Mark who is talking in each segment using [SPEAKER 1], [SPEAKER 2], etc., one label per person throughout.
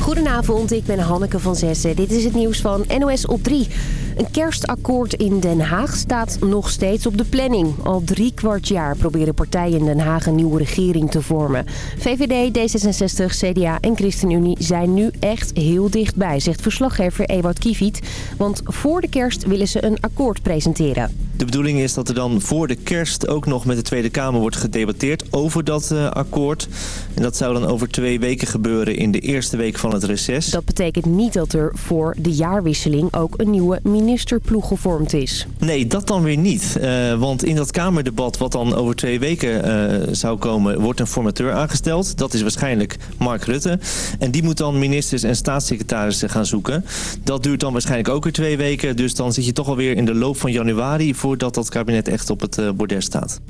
[SPEAKER 1] Goedenavond, ik ben Hanneke van Zessen. Dit is het nieuws van NOS op 3. Een kerstakkoord in Den Haag staat nog steeds op de planning. Al drie kwart jaar proberen partijen in Den Haag een nieuwe regering te vormen. VVD, D66, CDA en ChristenUnie zijn nu echt heel dichtbij, zegt verslaggever Ewout Kieviet. Want voor de kerst willen ze een akkoord presenteren.
[SPEAKER 2] De bedoeling is dat er dan voor de kerst ook nog met de Tweede Kamer wordt gedebatteerd over dat uh, akkoord. En dat zou dan over twee weken gebeuren in de eerste week van het reces.
[SPEAKER 1] Dat betekent niet dat er voor de jaarwisseling ook een nieuwe ministerploeg gevormd is.
[SPEAKER 2] Nee, dat dan weer niet. Uh, want in dat Kamerdebat wat dan over twee weken uh, zou komen... wordt een formateur aangesteld. Dat is waarschijnlijk Mark Rutte. En die moet dan ministers en staatssecretarissen gaan zoeken. Dat duurt dan waarschijnlijk ook weer twee weken. Dus dan zit je toch alweer in de loop van januari... voordat dat kabinet echt op het uh, bordes staat.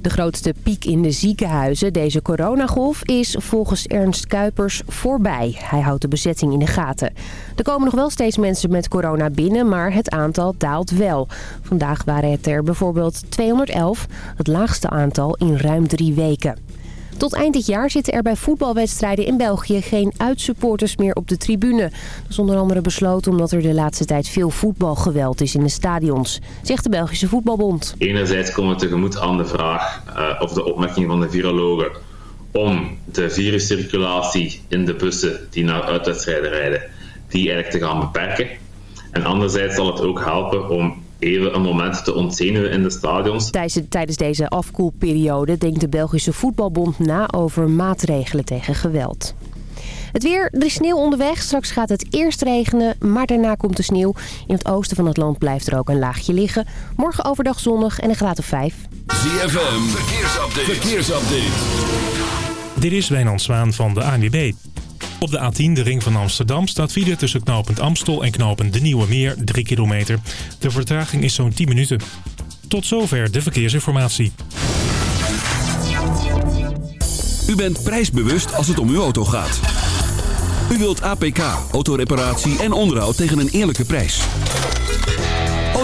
[SPEAKER 1] De grootste piek in de ziekenhuizen, deze coronagolf, is volgens Ernst Kuipers voorbij. Hij houdt de bezetting in de gaten. Er komen nog wel steeds mensen met corona binnen, maar het aantal daalt wel. Vandaag waren het er bijvoorbeeld 211, het laagste aantal in ruim drie weken. Tot eind dit jaar zitten er bij voetbalwedstrijden in België geen uitsupporters meer op de tribune. Dat is onder andere besloten omdat er de laatste tijd veel voetbalgeweld is in de stadions, zegt de Belgische Voetbalbond.
[SPEAKER 3] Enerzijds komen we tegemoet aan de vraag uh, of de opmerking van de virologen om de viruscirculatie in de bussen die naar uitwedstrijden rijden, die eigenlijk te gaan beperken. En anderzijds zal het ook helpen om even een moment te ontzenuwen in de stadions.
[SPEAKER 1] Tijdens deze afkoelperiode denkt de Belgische Voetbalbond na over maatregelen tegen geweld. Het weer, er is sneeuw onderweg. Straks gaat het eerst regenen, maar daarna komt de sneeuw. In het oosten van het land blijft er ook een laagje liggen. Morgen overdag zonnig en een graad of 5.
[SPEAKER 4] ZFM, verkeersupdate. verkeersupdate.
[SPEAKER 5] Dit is Wijnand Zwaan van de ANWB. Op de A10, de ring van Amsterdam, staat file tussen knooppunt Amstel en knooppunt De Nieuwe Meer, 3 kilometer. De vertraging is zo'n 10 minuten. Tot zover de verkeersinformatie.
[SPEAKER 4] U bent prijsbewust als het om uw auto gaat. U wilt APK, autoreparatie en onderhoud tegen een eerlijke prijs.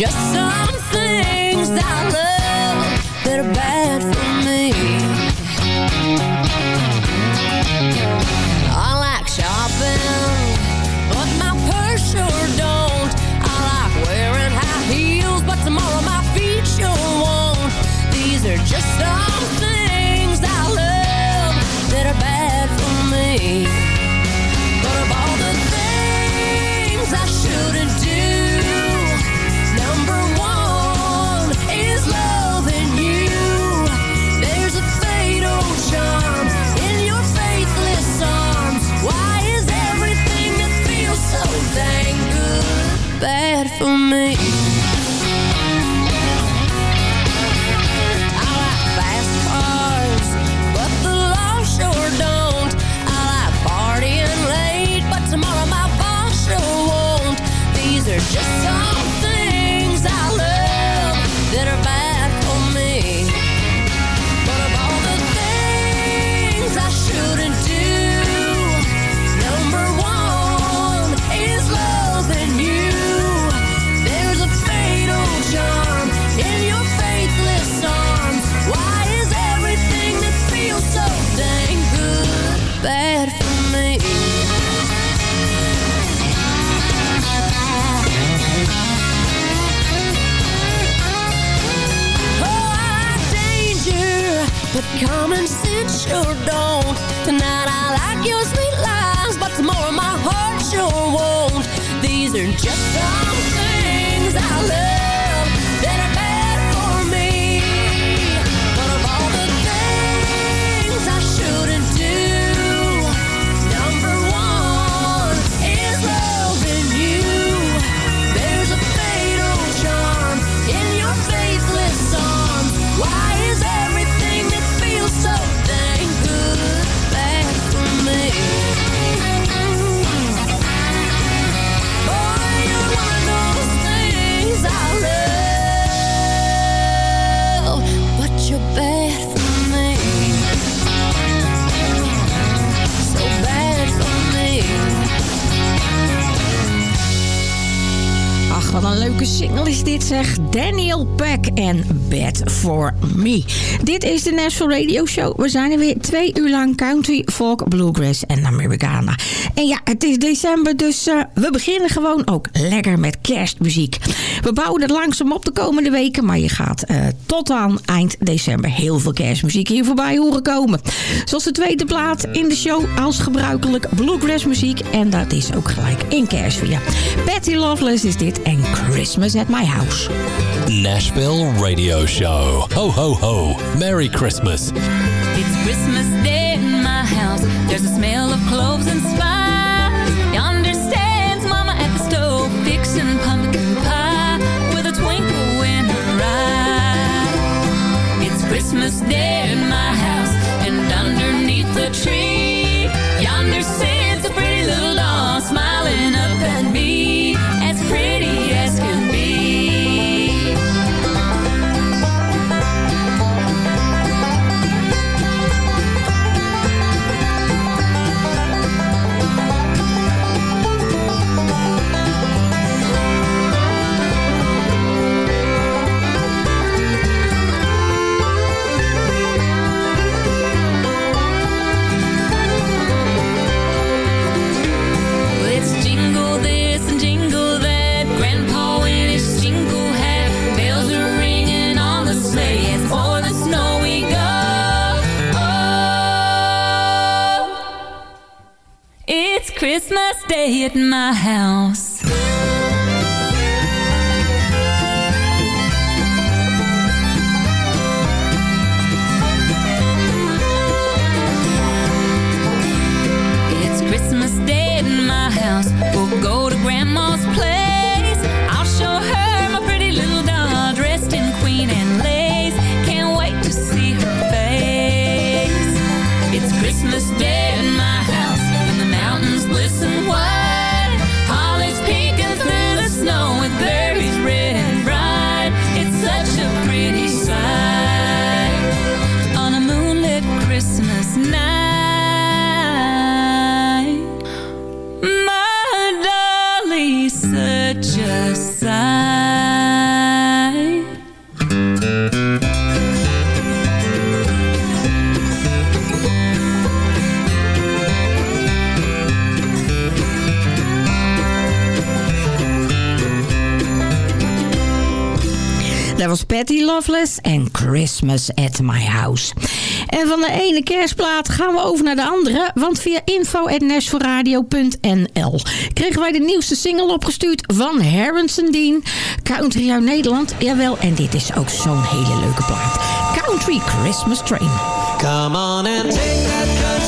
[SPEAKER 6] just some come and sit sure don't Tonight I like your sweet lies But tomorrow my heart sure won't These are just some
[SPEAKER 7] en For Me. Dit is de National Radio Show. We zijn er weer twee uur lang country, folk, bluegrass en Americana. En ja, het is december, dus eh, we beginnen gewoon ook lekker met kerstmuziek. We bouwen het langzaam op de komende weken, maar je gaat eh, tot aan eind december heel veel kerstmuziek hier voorbij horen komen. Zoals de tweede plaat in de show als gebruikelijk bluegrass muziek. En dat is ook gelijk in kerstvier. Patty Loveless is dit en Christmas at My House.
[SPEAKER 8] Nashville Radio Show. Ho, ho, ho. Merry Christmas.
[SPEAKER 9] It's Christmas Day in my house. There's a smell of cloves and spice. Yonder stands Mama at the stove, fixing pumpkin pie with a twinkle in her eye. It's Christmas Day in my house, and underneath the tree, Christmas at My House.
[SPEAKER 7] En van de ene kerstplaat gaan we over naar de andere. Want via info.nashforradio.nl kregen wij de nieuwste single opgestuurd van Harrison Dean. Country uit Nederland. Jawel, en dit is ook zo'n hele leuke plaat. Country Christmas Train.
[SPEAKER 10] Come on and take that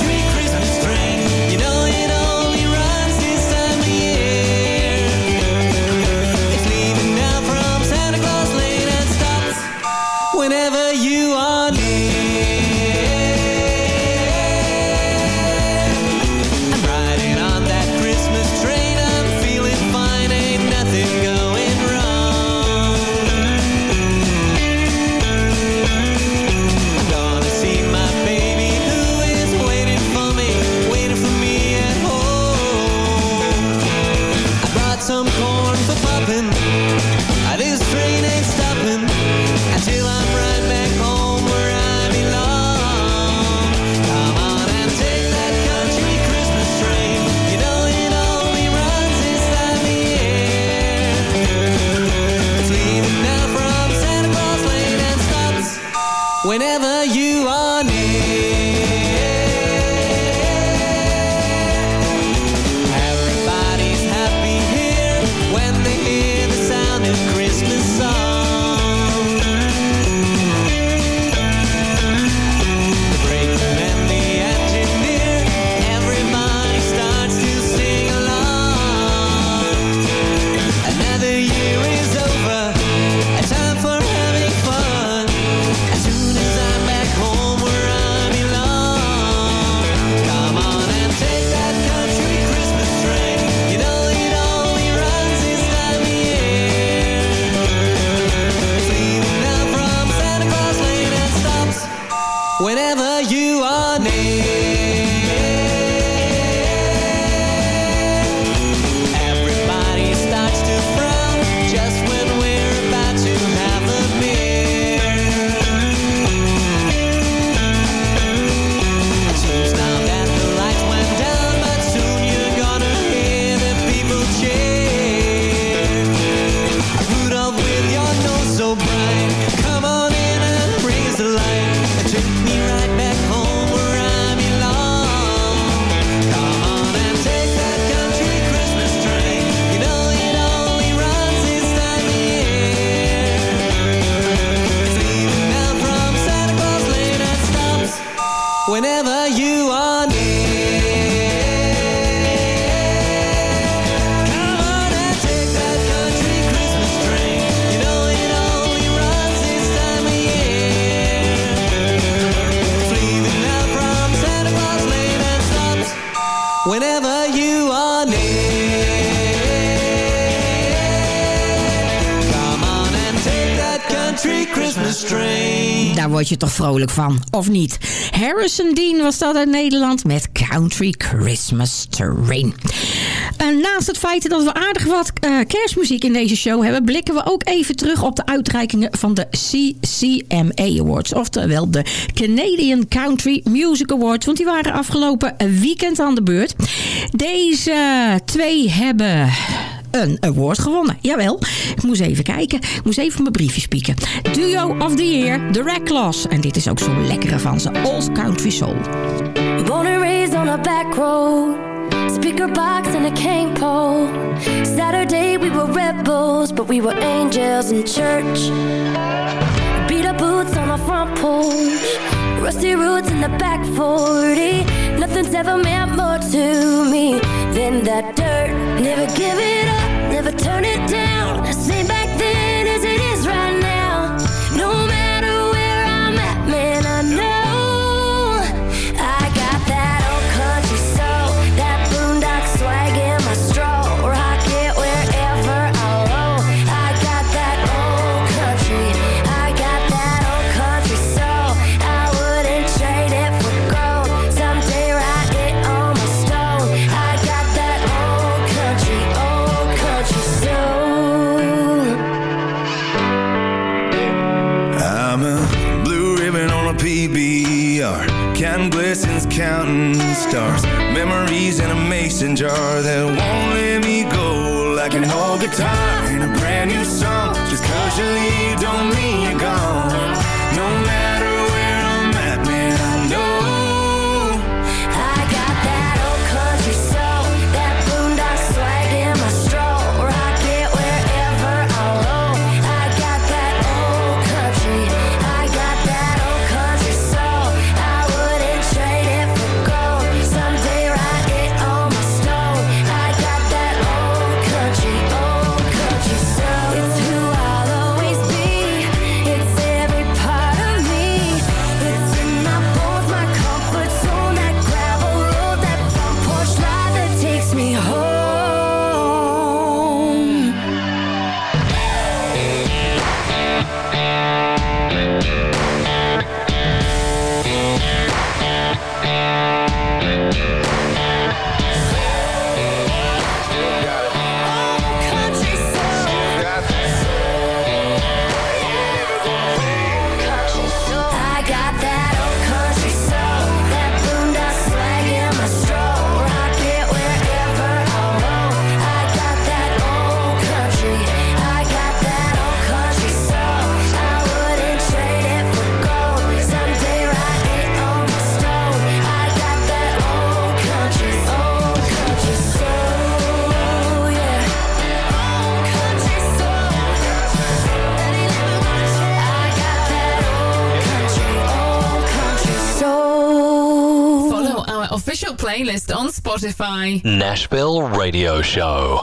[SPEAKER 7] je toch vrolijk van, of niet? Harrison Dean was dat uit Nederland met Country Christmas Train. En naast het feit dat we aardig wat eh, kerstmuziek in deze show hebben... blikken we ook even terug op de uitreikingen van de CCMA Awards. Oftewel de Canadian Country Music Awards. Want die waren afgelopen weekend aan de beurt. Deze twee hebben een award gewonnen. Jawel, ik moest even kijken. Ik moest even mijn briefje spieken. Duo of the Year, The Reckless. En dit is ook zo'n lekkere van ze. Old Country Soul.
[SPEAKER 11] Born and raised on a back road Speaker box and a cane pole Saturday we were rebels But we were angels in church Beat up boots on our front porch Rusty roots the back 40 Nothing's ever meant more to me Than that dirt. Never give it up, never turn it down. Same back then
[SPEAKER 12] jar that won't let me go. Like an old guitar in a brand new song. Just cause you leave
[SPEAKER 13] Spotify.
[SPEAKER 9] Nashville Radio Show.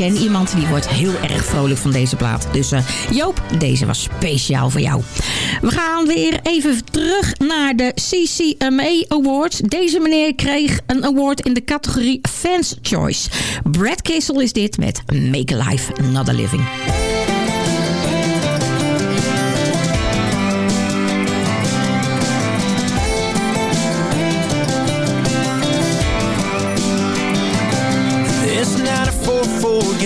[SPEAKER 7] Ken iemand die wordt heel erg vrolijk van deze plaat. Dus eh, Joop, deze was speciaal voor jou. We gaan weer even terug naar de CCMA Awards. Deze meneer kreeg een award in de categorie Fans Choice. Brad Kissel is dit met Make a Life Not a Living.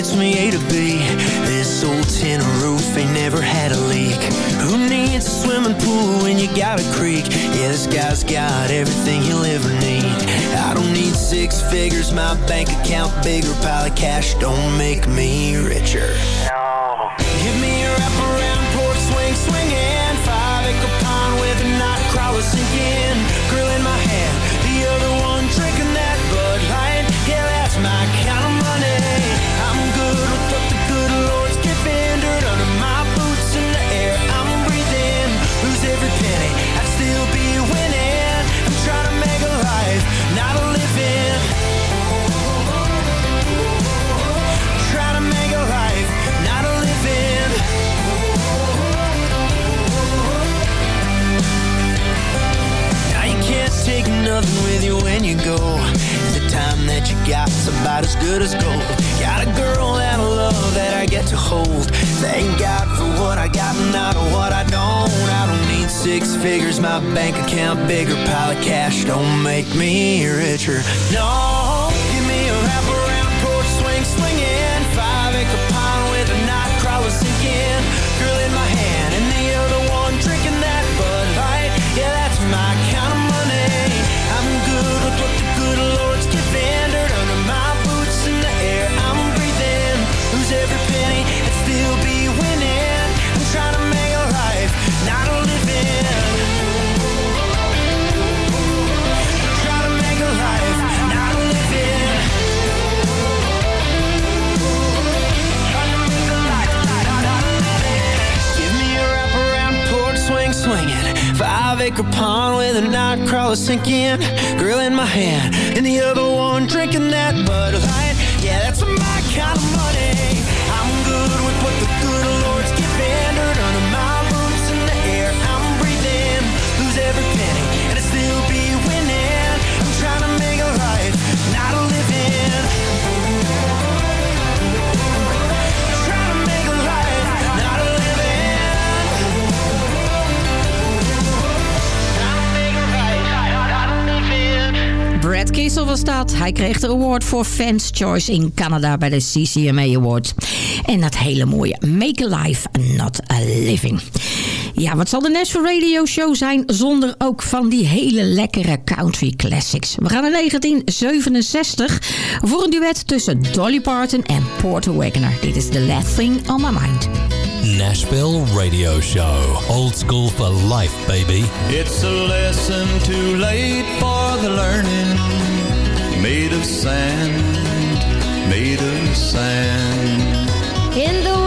[SPEAKER 10] Gets me A to B. This old tin roof ain't never had a leak. Who needs a swimming pool when you got a creek? Yeah, this guy's got everything he'll ever need. I don't need six figures, my bank account bigger, pile of cash don't make me richer. No. Give me got's about as good as gold. Got a girl that I love that I get to hold. Thank God for what I got and not what I don't. I don't need six figures, my bank account bigger, pile of cash don't make me richer. No, Five acre pond with a night crawler sinking. Girl in my hand, and the other one drinking that Bud Light. Yeah, that's my kind of money.
[SPEAKER 7] Brad Kissel was dat. Hij kreeg de award voor Fans Choice in Canada bij de CCMA Awards. En dat hele mooie Make a Life, Not a Living. Ja, wat zal de Nashville Radio Show zijn zonder ook van die hele lekkere country classics. We gaan naar 1967 voor een duet tussen Dolly Parton en Porter Wagoner. Dit is The Last Thing on My Mind.
[SPEAKER 8] Nashville Radio Show. Old school for life, baby.
[SPEAKER 12] It's a lesson too late for the learning. Made of sand, made of sand.
[SPEAKER 14] In the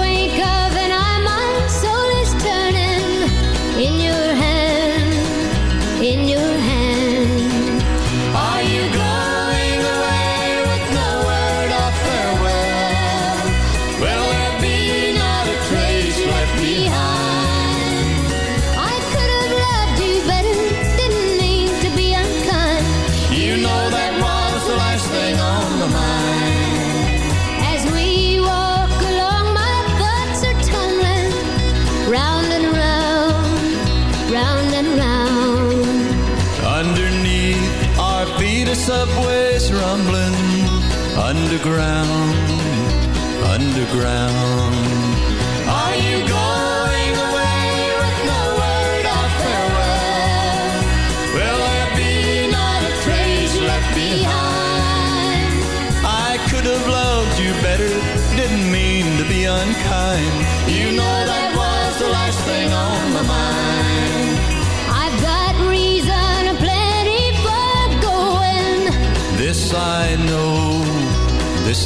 [SPEAKER 12] Underground, underground.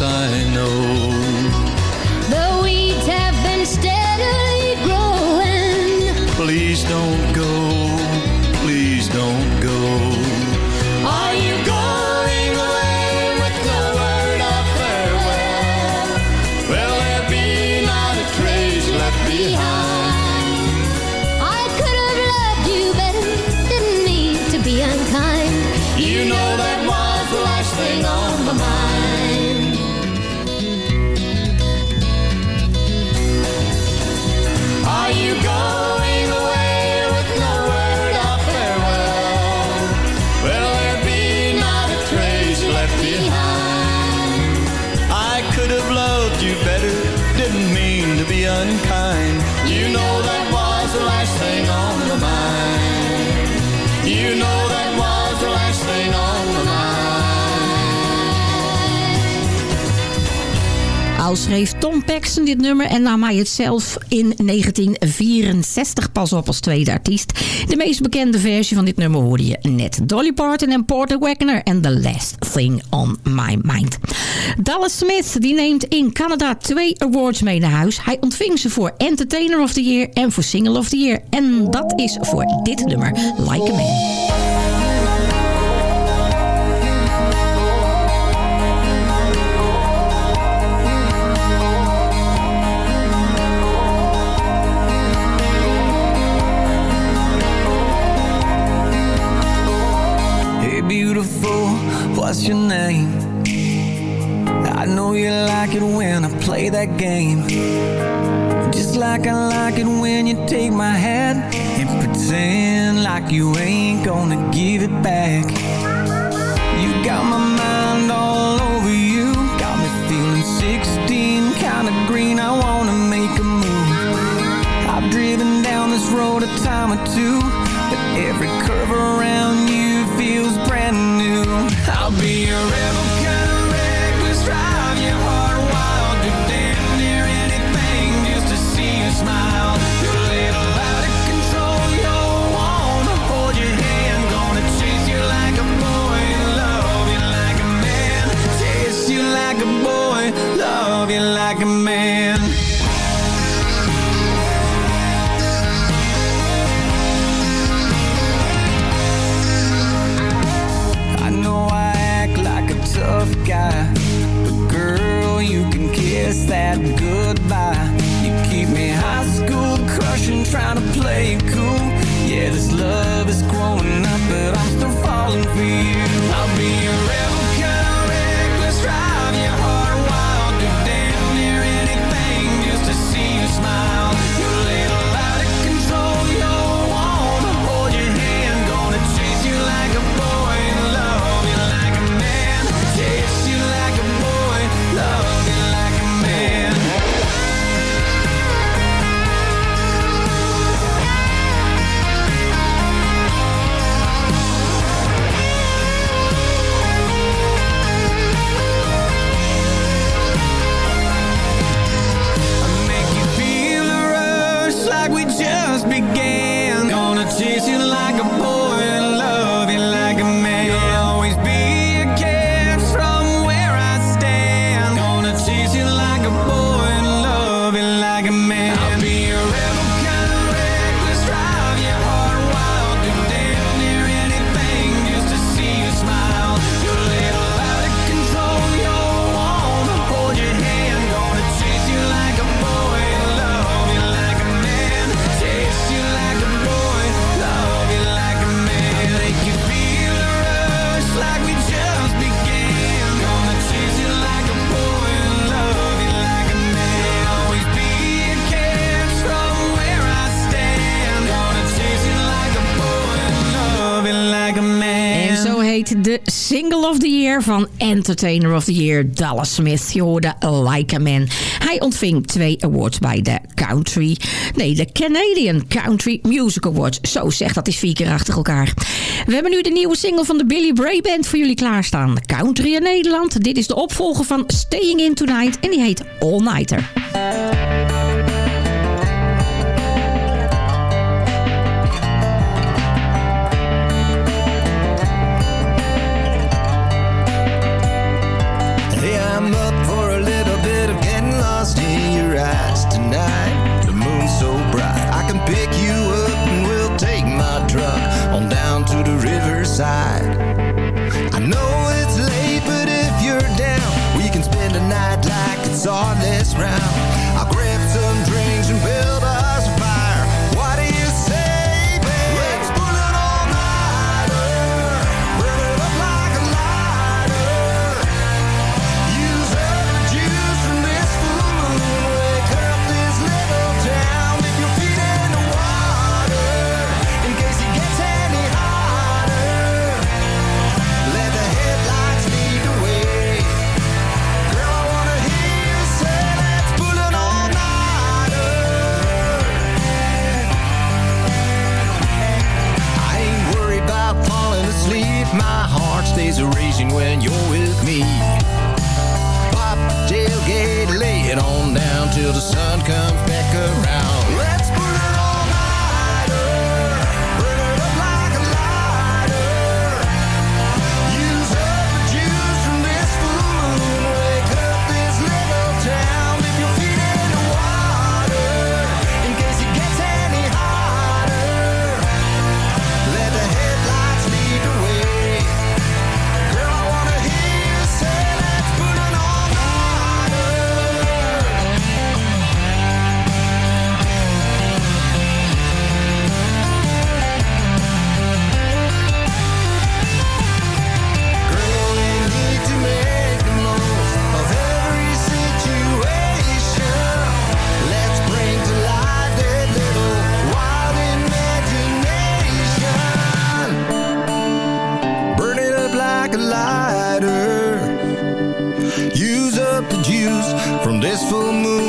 [SPEAKER 12] I
[SPEAKER 14] know.
[SPEAKER 15] Paxton, dit nummer. En nam hij het zelf in 1964 pas op als tweede artiest. De meest bekende versie van dit nummer hoorde je net. Dolly Parton en Porter Wagner. en The Last Thing On My Mind. Dallas Smith die neemt in Canada twee awards mee naar huis. Hij ontving ze voor Entertainer of the Year en voor Single of the Year. En dat is voor dit nummer Like A Man. van Entertainer of the Year, Dallas Smith. Je hoorde Like a Man. Hij ontving twee awards bij de Country... Nee, de Canadian Country Music Awards. Zo zeg, dat is vier keer achter elkaar. We hebben nu de nieuwe single van de Billy Bray Band voor jullie klaarstaan. Country in Nederland. Dit is de opvolger van Staying In Tonight en die heet All Nighter.
[SPEAKER 16] the moon's so bright. I can pick you up and we'll take my truck on down to the riverside.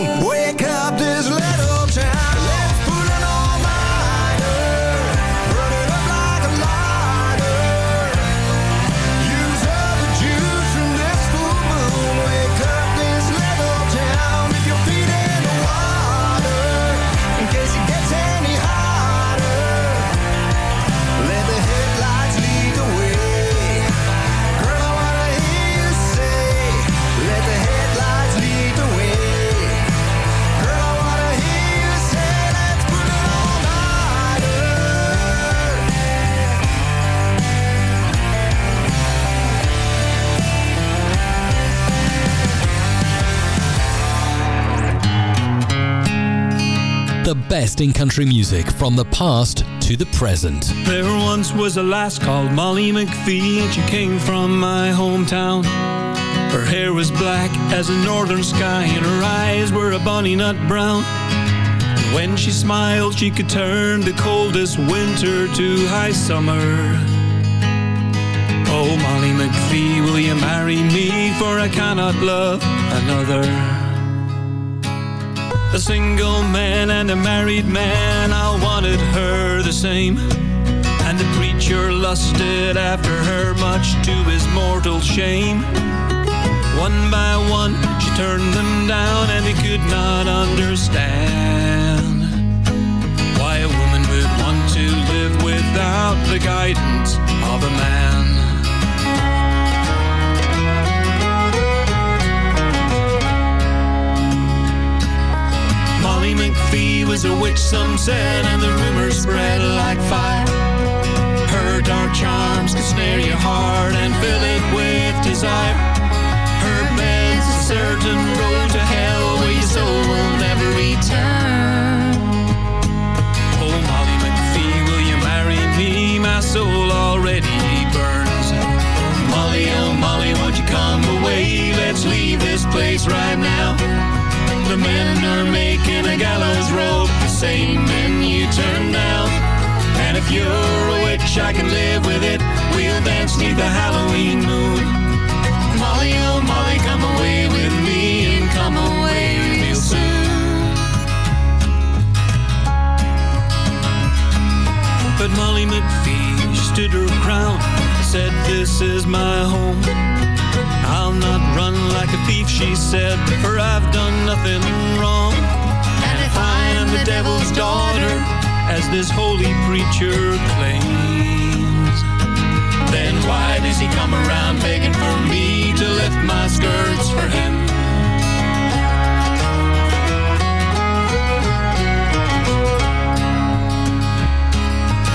[SPEAKER 8] Oi, best in country music from the past to the present.
[SPEAKER 17] There once was a lass called Molly McPhee, and she came from my hometown. Her hair was black as a northern sky, and her eyes were a bonny nut brown. And when she smiled, she could turn the coldest winter to high summer. Oh, Molly McPhee, will you marry me? For I cannot love another. A single man and a married man, I wanted her the same. And the preacher lusted after her much to his mortal shame. One by one, she turned them down, and he could not understand why a woman would want to live without the guidance of a man. McPhee was a witch, some said, and the rumors spread like fire. Her dark charms same men you turned down. And if you're a witch, I can live with it. We'll dance neath the Halloween moon. Molly, oh Molly, come away with me and come away real soon. But Molly McPhee stood her ground, said, This is my home. I'll not run like a thief, she said, for I've done nothing wrong. Devil's daughter, as this holy preacher claims, then why does he come around begging for me to lift my skirts for him?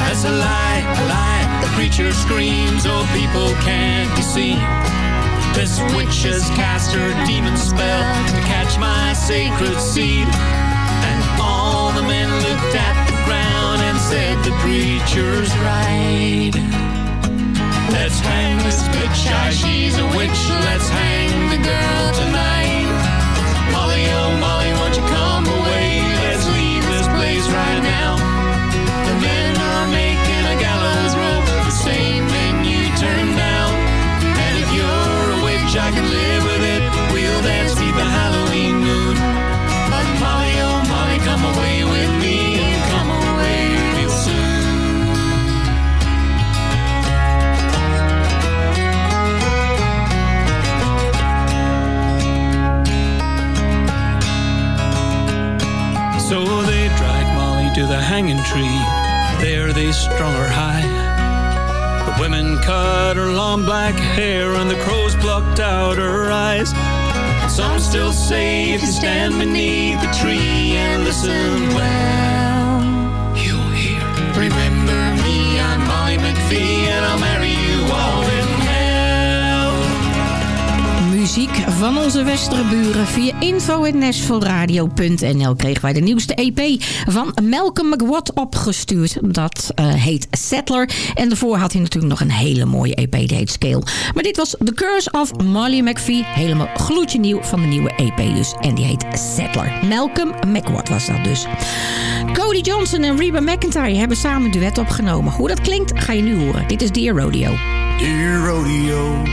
[SPEAKER 17] That's a lie, a lie. The preacher screams, oh, people can't you see? This witch has cast her demon spell to catch my sacred seed. The men looked at the ground and said the preacher's right. Let's hang this bitch, ah, she's a witch. Let's hang the girl tonight. Molly, oh Molly, won't you come away? Let's leave this place right now.
[SPEAKER 18] Tree. There they strung her high. The women cut her long black hair and the crows plucked out her eyes. Some still say if you stand beneath the tree and listen well,
[SPEAKER 7] Van onze westerburen via info.nashvilleradio.nl kregen wij de nieuwste EP van Malcolm McWatt opgestuurd. Dat eh, heet Settler. En daarvoor had hij natuurlijk nog een hele mooie EP, die heet Scale. Maar dit was The Curse of Molly McPhee. Helemaal gloedje nieuw van de nieuwe EP dus. En die heet Settler. Malcolm McWatt was dat dus. Cody Johnson en Reba McIntyre hebben samen een duet opgenomen. Hoe dat klinkt ga je nu horen. Dit is Dear Rodeo.
[SPEAKER 17] Dear rodeo,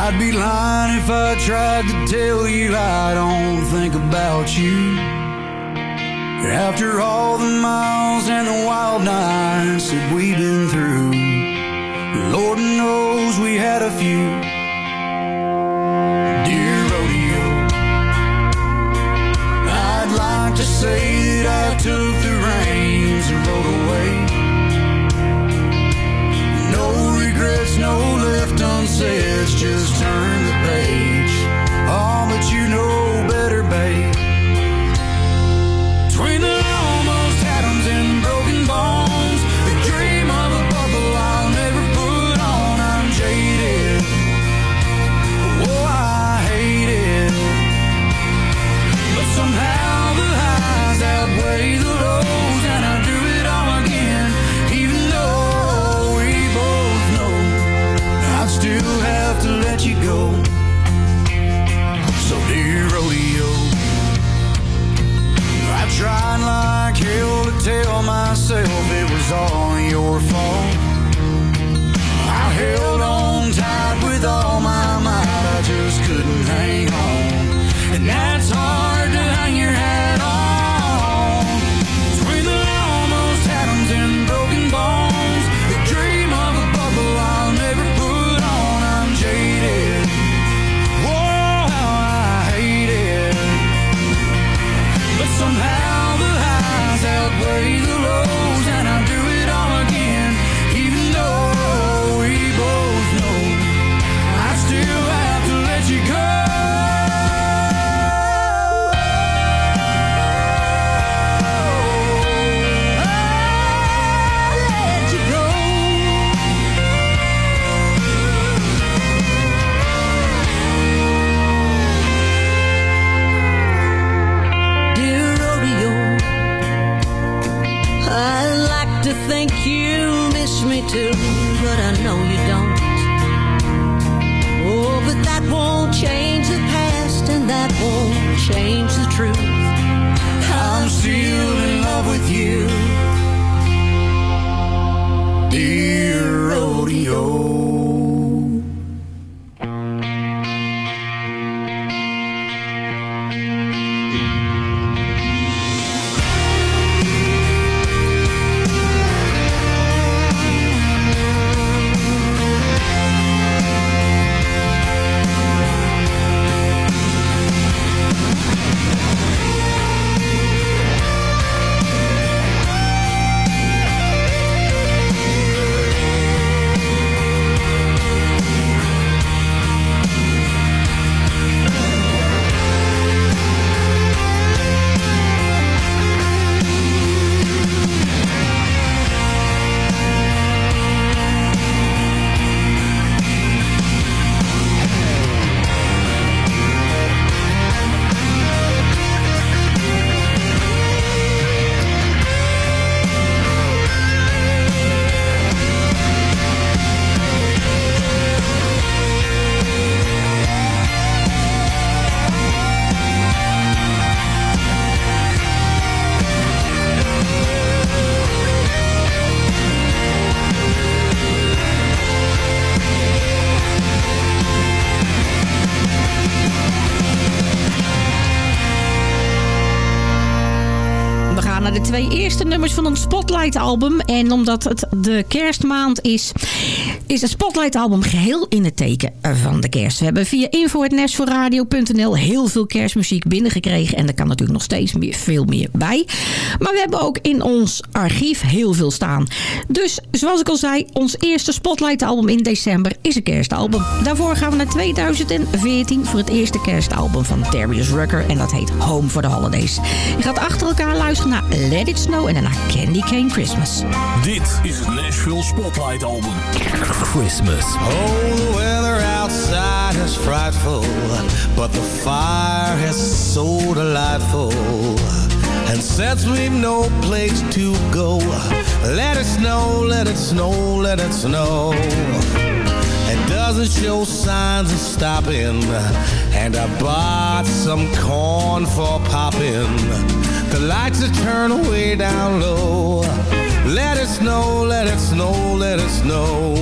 [SPEAKER 17] I'd be lying if I tried to tell you I don't think about you. After all the miles and the wild nights that we've been through, Lord knows we had a few. Dear rodeo, I'd like to say that I took the reins and rode away. No regrets, no just turn the page.
[SPEAKER 7] Van ons Spotlight album. En omdat het de kerstmaand is, is het Spotlight album geheel in het teken van de kerst. We hebben via info.nashvilleradio.nl heel veel kerstmuziek binnengekregen. En er kan natuurlijk nog steeds meer, veel meer bij. Maar we hebben ook in ons archief heel veel staan. Dus zoals ik al zei, ons eerste Spotlight album in december is een kerstalbum. Daarvoor gaan we naar 2014 voor het eerste kerstalbum van Darius Rucker. En dat heet Home for the Holidays. Je gaat achter elkaar luisteren naar Let It Snow en daarna Candy Cane Christmas.
[SPEAKER 19] Dit is het Nashville Spotlight Album.
[SPEAKER 8] Christmas.
[SPEAKER 16] Oh, the weather outside is frightful, but the fire is so delightful. And since we've no place to go, let it snow, let it snow, let it snow. It doesn't show signs of stopping, and I bought some corn for popping. The lights are turned way down low. Let it snow, let it snow, let it snow.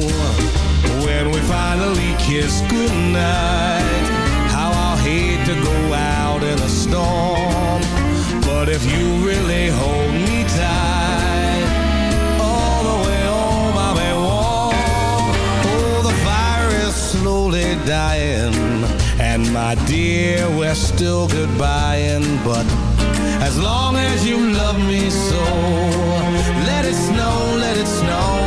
[SPEAKER 16] When we finally kiss goodnight, how I'll hate to go out in a storm. But if you really hold me tight, all the way home I'll be warm. Oh, the fire is slowly dying, and my dear, we're still goodbying. But as long as you love me so, let it snow, let it snow.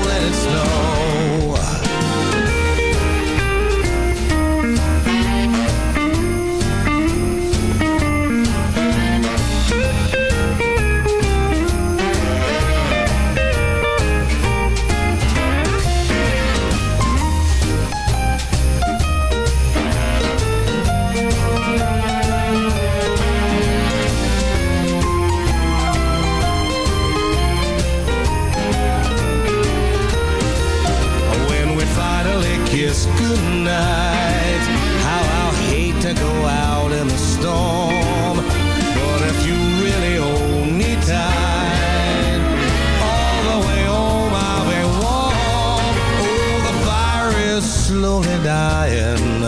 [SPEAKER 16] Dying.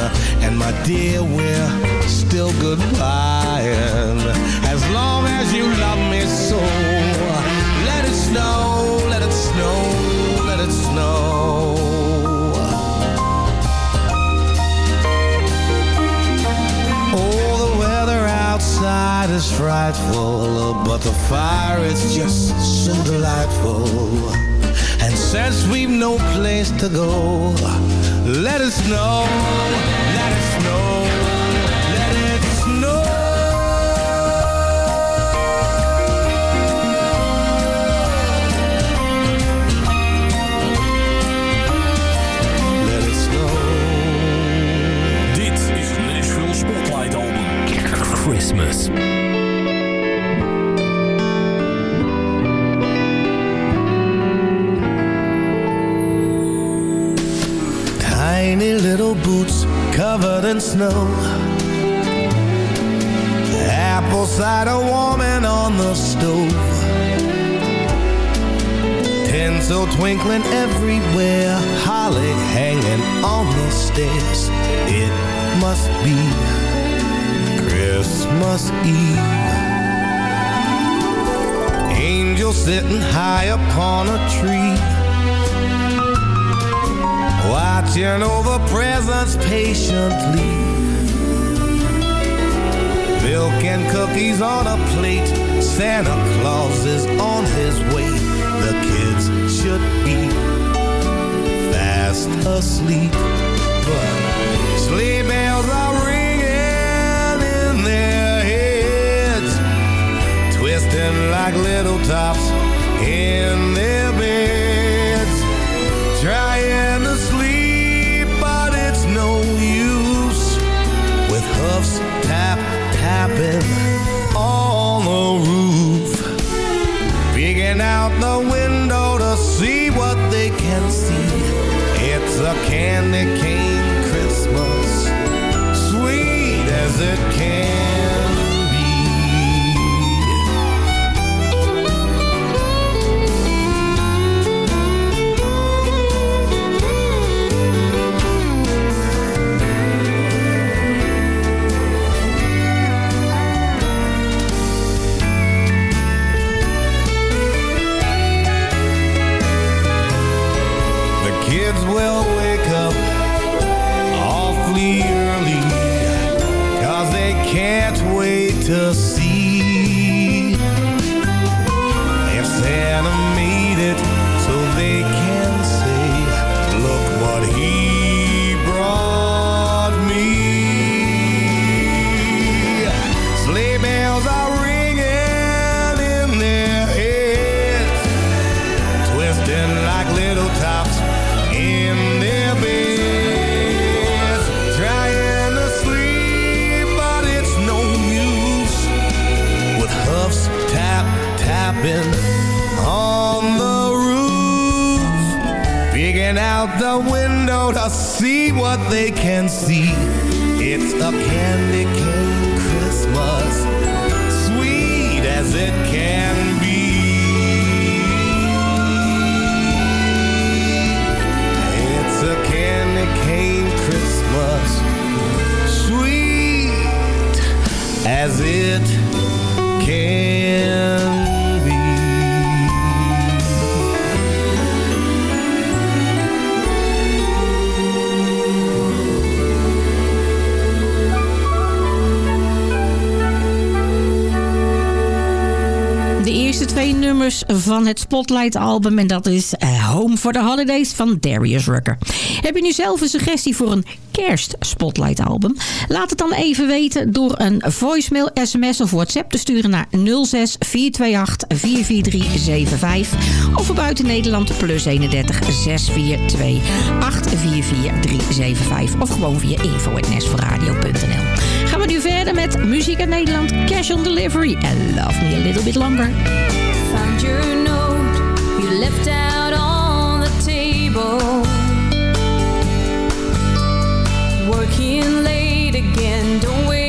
[SPEAKER 16] And my dear, we're still goodbying. As long as you love me so, let it snow, let it snow, let it snow. Oh, the weather outside is frightful, but the fire is just so delightful. And since we've no place to go, let us know, let it snow, snow. Apple cider warming on the stove. Tinsel twinkling everywhere. Holly hanging on the stairs. It must be Christmas Eve. Angel sitting high upon a tree watching over presents patiently. Milk and cookies on a plate. Santa Claus is on his way. The kids should be fast asleep. But sleigh bells are ringing in their heads, twisting like little tops out the window to see what they can see. It's a candy cane Christmas, sweet as it can To see what they can see. It's a candy cane Christmas Sweet as it can be. It's a candy cane Christmas Sweet as it can
[SPEAKER 7] nummers van het Spotlight album. En dat is eh, Home for the Holidays van Darius Rucker. Heb je nu zelf een suggestie voor een kerst Spotlight album? Laat het dan even weten door een voicemail, sms of whatsapp te sturen naar 06 428 Of voor buiten Nederland plus 31 642 844375. Of gewoon via info.nesforradio.nl verder met Muziek uit Nederland, Cash on Delivery en Love Me A Little Bit Longer.
[SPEAKER 17] Found your note, you left out on the table. Working late again, don't wait.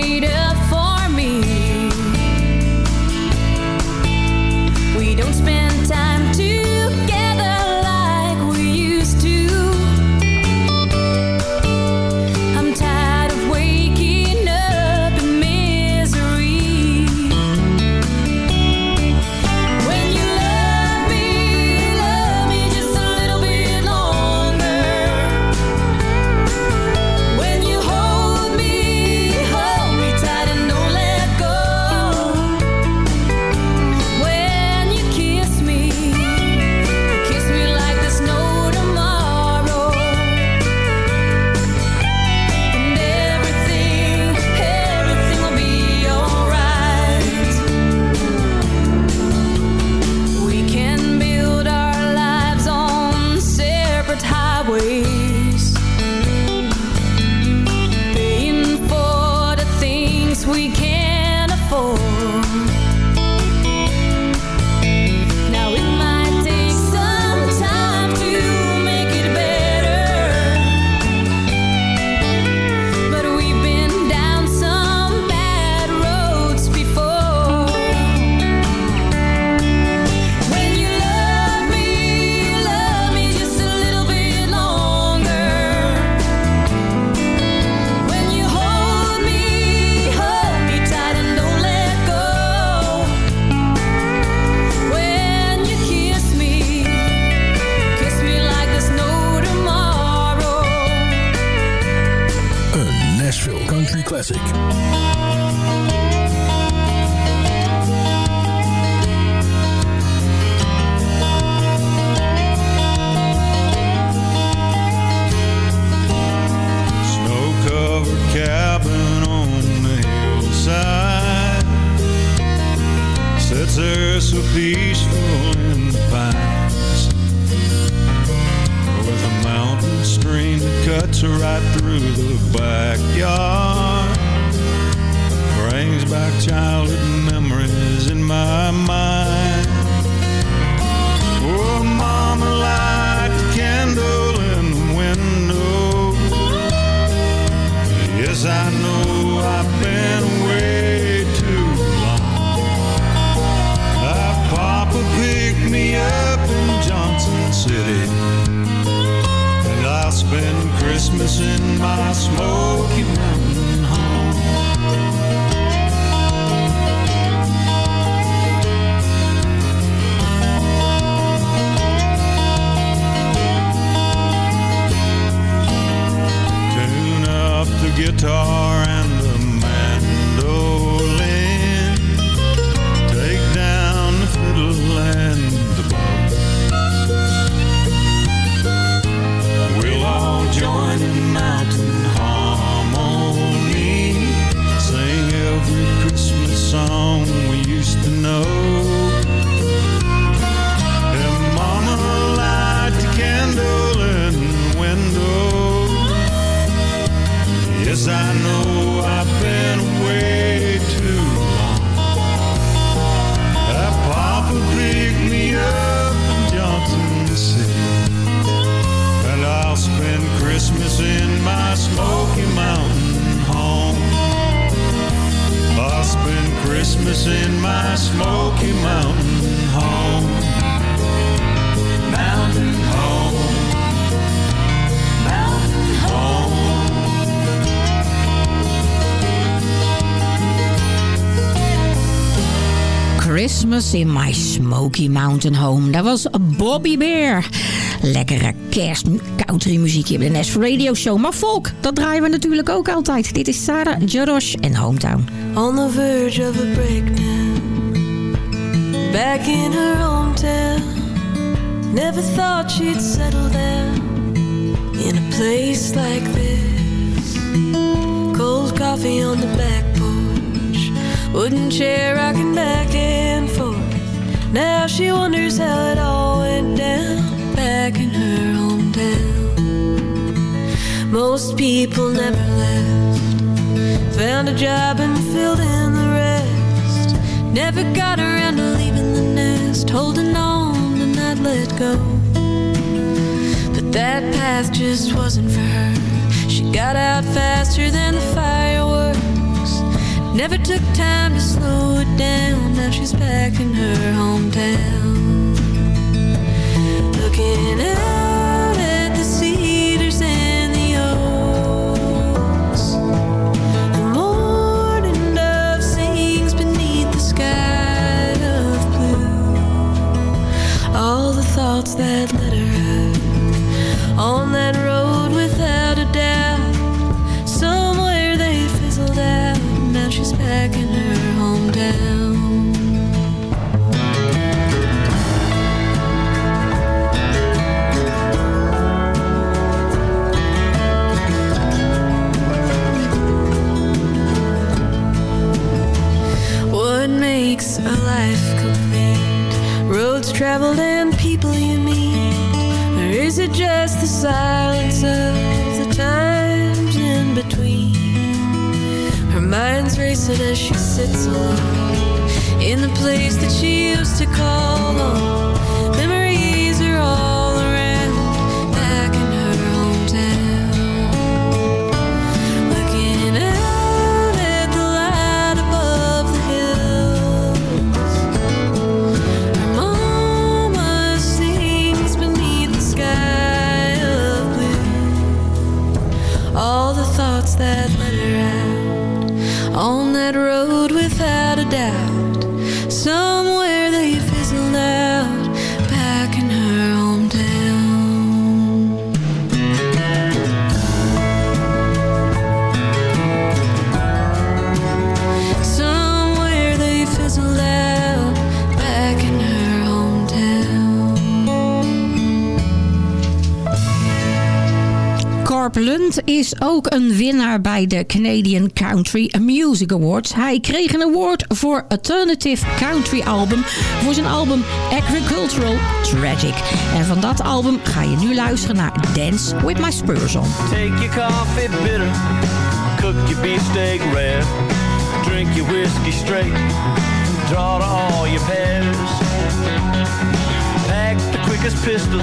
[SPEAKER 20] Smoky Mountain Home.
[SPEAKER 7] Dat was Bobby Bear. Lekkere kerst country bij de Nashville Radio Show. Maar volk, dat draaien we natuurlijk ook altijd. Dit is Sarah Jarosh en Hometown.
[SPEAKER 21] on the verge of a breakdown. Back in her hometown, never thought she'd settle down in a place like this. Cold coffee on the back porch, wooden chair rocking back forth. Now she wonders how it all went down back in her hometown. Most people never left. Found a job and filled in the rest. Never got around to leaving the nest, holding on to not let go. But that path just wasn't for her. She got out faster than the fireworks. Never took time to slow it down. Now she's back in her hometown. Looking out at the cedars and the oaks. The morning dove sings beneath the sky of blue. All the thoughts that Traveled and people you meet? Or is it just the silence of the times in between? Her mind's racing as she sits alone in the place that she used to call home.
[SPEAKER 7] Corp Lund is ook een winnaar bij de Canadian Country Music Awards. Hij kreeg een award voor Alternative Country Album voor zijn album Agricultural Tragic. En van dat album ga je nu luisteren naar Dance With My Spurs On.
[SPEAKER 10] Take your coffee bitter, cook your beefsteak red, drink your whiskey straight, draw to all your pairs. Pack the quickest pistol,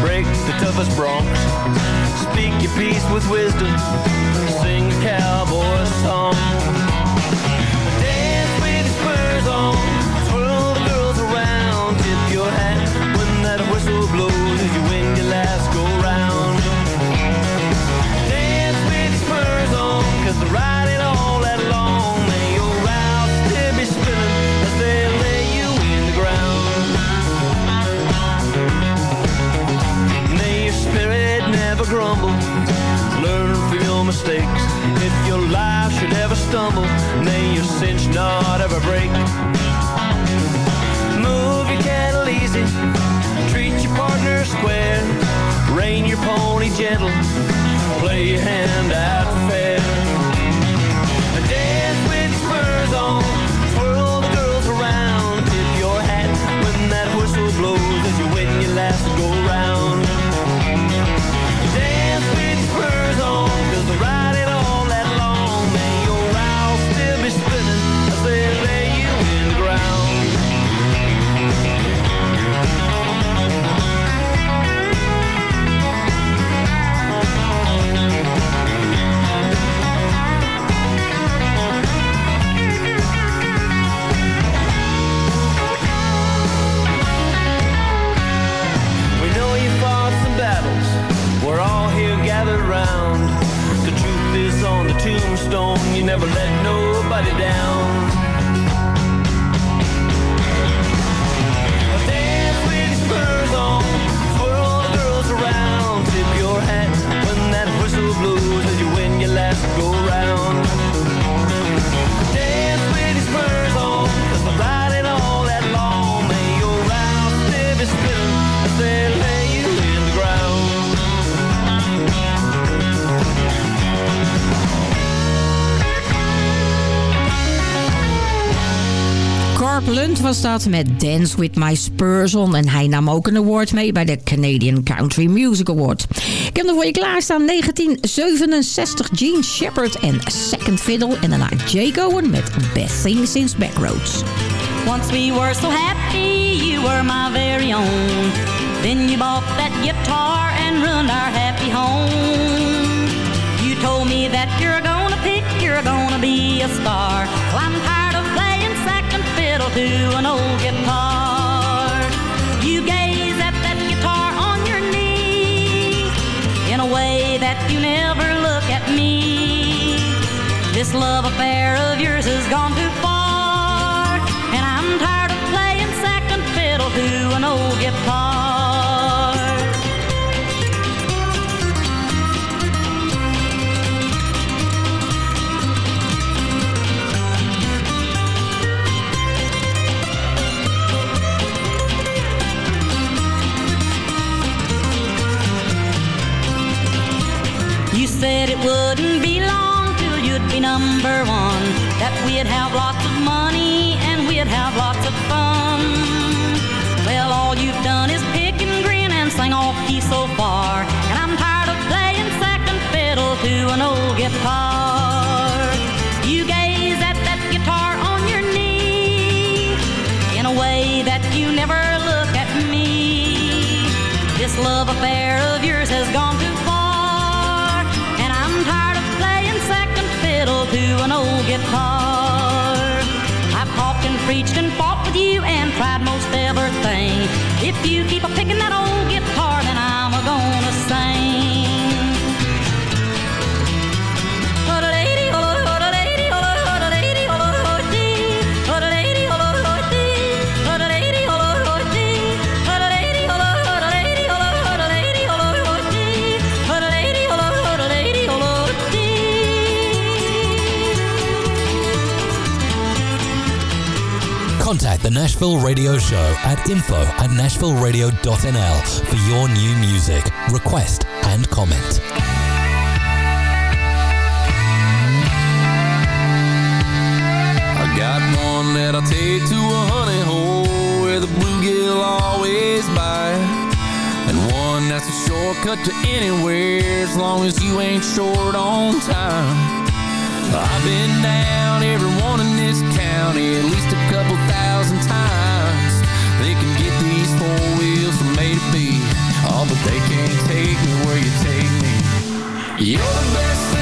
[SPEAKER 10] break the toughest broncs, speak your piece with wisdom, sing a cowboy song. crumble. Learn from your mistakes. If your life should ever stumble, may your sin not ever break. Move your cattle easy. Treat your partner square. Rein your pony gentle. Play
[SPEAKER 7] your hand out. Dat met Dance With My Spurs On. En hij nam ook een award mee bij de Canadian Country Music Award. Ik heb er voor je klaarstaan 1967 Gene Shepard en Second Fiddle. En daarna Jake Owen met Best Thing Since Backroads.
[SPEAKER 22] Once we were so happy, you were my very own. Then you bought that guitar and ruined our happy home. You told me that you're gonna pick, you're gonna be a star. Well, to an old guitar. You gaze at that guitar on your knee in a way that you never look at me. This love affair of yours has gone too far, and I'm tired of playing second fiddle to an old guitar. Number one. That we'd have lots of money and we'd have lots of fun. Well, all you've done is pick and grin and sing off key so far. And I'm tired of playing second fiddle to an old guitar. You gaze at that guitar on your knee in a way that you never look at me. This love affair of yours has gone too fiddle to an old guitar. I've talked and preached and fought with you and tried most everything. If you keep a picking that old guitar, then I'm a gonna sing.
[SPEAKER 8] Contact the Nashville Radio Show at info at nashvilleradio.nl for your new music, request, and comment.
[SPEAKER 15] I got one that'll take to a honey hole where the bluegill always bite. And one that's a shortcut to anywhere as long as you ain't short on time. I've been down every one in this county at least a couple thousand times. They can get these four wheels from A to B. Oh, but they can't take me where you take me. You're the best thing